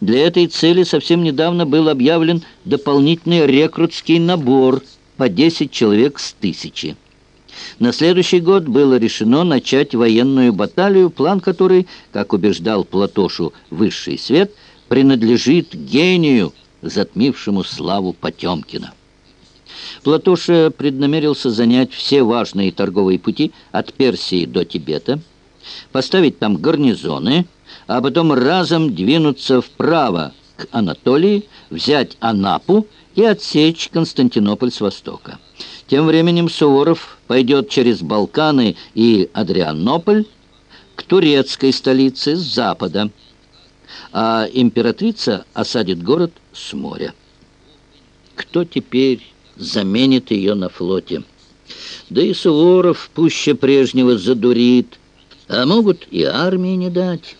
Для этой цели совсем недавно был объявлен дополнительный рекрутский набор по 10 человек с тысячи. На следующий год было решено начать военную баталию, план которой, как убеждал Платошу высший свет, принадлежит гению, затмившему славу Потемкина. Платоша преднамерился занять все важные торговые пути от Персии до Тибета, поставить там гарнизоны, а потом разом двинуться вправо к Анатолии, взять Анапу и отсечь Константинополь с востока. Тем временем Суворов пойдет через Балканы и Адрианополь к турецкой столице с запада, а императрица осадит город с моря. Кто теперь заменит ее на флоте? Да и Суворов пуще прежнего задурит, а могут и армии не дать.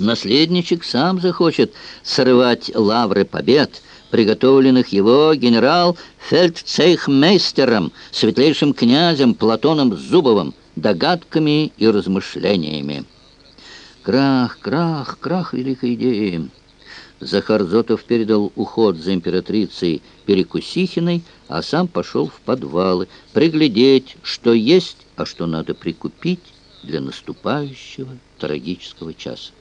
Наследничек сам захочет срывать лавры побед, приготовленных его генерал-фельдцейхмейстером, светлейшим князем Платоном Зубовым, догадками и размышлениями. Крах, крах, крах великой идеи. Захар Зотов передал уход за императрицей Перекусихиной, а сам пошел в подвалы, приглядеть, что есть, а что надо прикупить для наступающего трагического часа.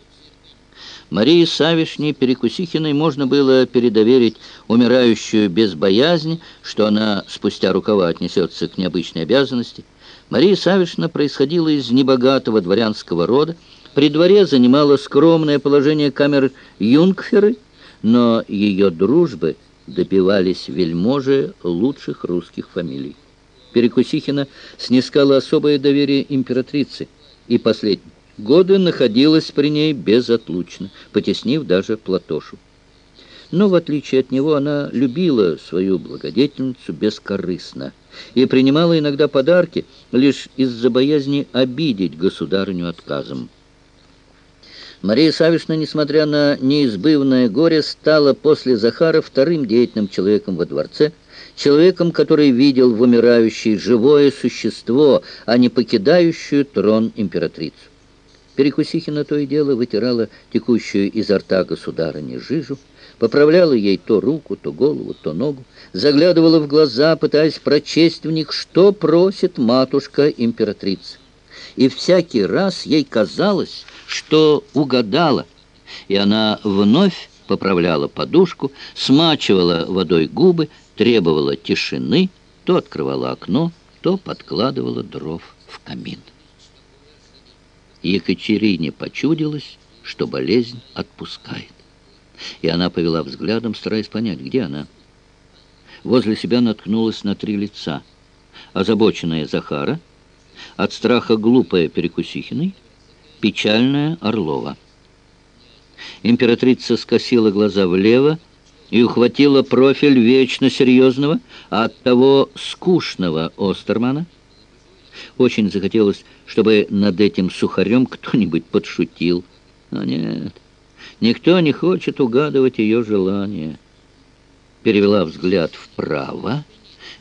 Марии Савишне Перекусихиной можно было передоверить умирающую без боязни, что она спустя рукава отнесется к необычной обязанности. Мария Савишна происходила из небогатого дворянского рода, при дворе занимала скромное положение камер юнгферы, но ее дружбы добивались вельможи лучших русских фамилий. Перекусихина снискала особое доверие императрицы и последней годы находилась при ней безотлучно, потеснив даже Платошу. Но, в отличие от него, она любила свою благодетельницу бескорыстно и принимала иногда подарки лишь из-за боязни обидеть государыню отказом. Мария Савишна, несмотря на неизбывное горе, стала после Захара вторым деятельным человеком во дворце, человеком, который видел в умирающей живое существо, а не покидающую трон императрицу. Перекусихина то и дело вытирала текущую изо рта государыни жижу, поправляла ей то руку, то голову, то ногу, заглядывала в глаза, пытаясь прочесть в них, что просит матушка-императрица. И всякий раз ей казалось, что угадала, и она вновь поправляла подушку, смачивала водой губы, требовала тишины, то открывала окно, то подкладывала дров в камин. Екатерине почудилось, что болезнь отпускает. И она повела взглядом, стараясь понять, где она. Возле себя наткнулась на три лица. Озабоченная Захара, от страха глупая Перекусихиной, печальная Орлова. Императрица скосила глаза влево и ухватила профиль вечно серьезного, а от того скучного Остермана — очень захотелось, чтобы над этим сухарем кто-нибудь подшутил. Но нет, никто не хочет угадывать ее желания. Перевела взгляд вправо.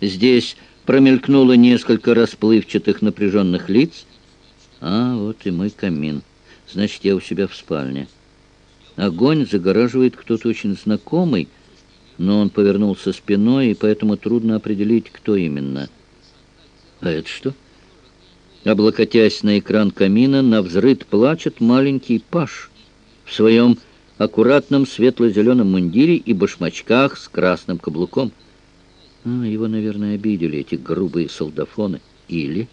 Здесь промелькнуло несколько расплывчатых напряженных лиц. А, вот и мой камин. Значит, я у себя в спальне. Огонь загораживает кто-то очень знакомый, но он повернулся спиной, и поэтому трудно определить, кто именно. А это что? — Облокотясь на экран камина, на взрыд плачет маленький Паш в своем аккуратном светло-зеленом мундире и башмачках с красным каблуком. А, его, наверное, обидели эти грубые солдафоны. Или...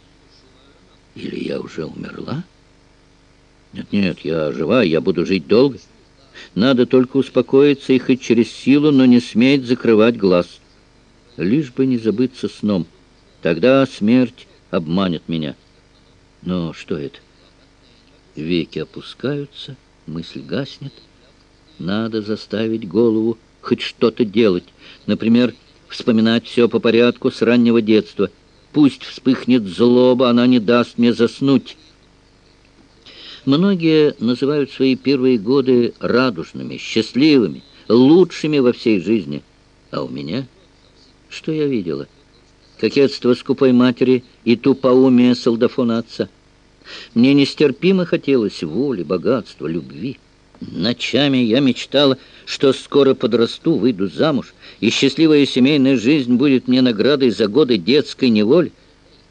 Или я уже умерла? Нет-нет, я жива, я буду жить долго. Надо только успокоиться и хоть через силу, но не сметь закрывать глаз. Лишь бы не забыться сном. Тогда смерть обманет меня». Но что это? Веки опускаются, мысль гаснет. Надо заставить голову хоть что-то делать. Например, вспоминать все по порядку с раннего детства. Пусть вспыхнет злоба, она не даст мне заснуть. Многие называют свои первые годы радужными, счастливыми, лучшими во всей жизни. А у меня? Что я видела? Кокетство скупой матери и тупоумие солдафона отца. Мне нестерпимо хотелось воли, богатства, любви. Ночами я мечтала, что скоро подрасту, выйду замуж, и счастливая семейная жизнь будет мне наградой за годы детской неволи.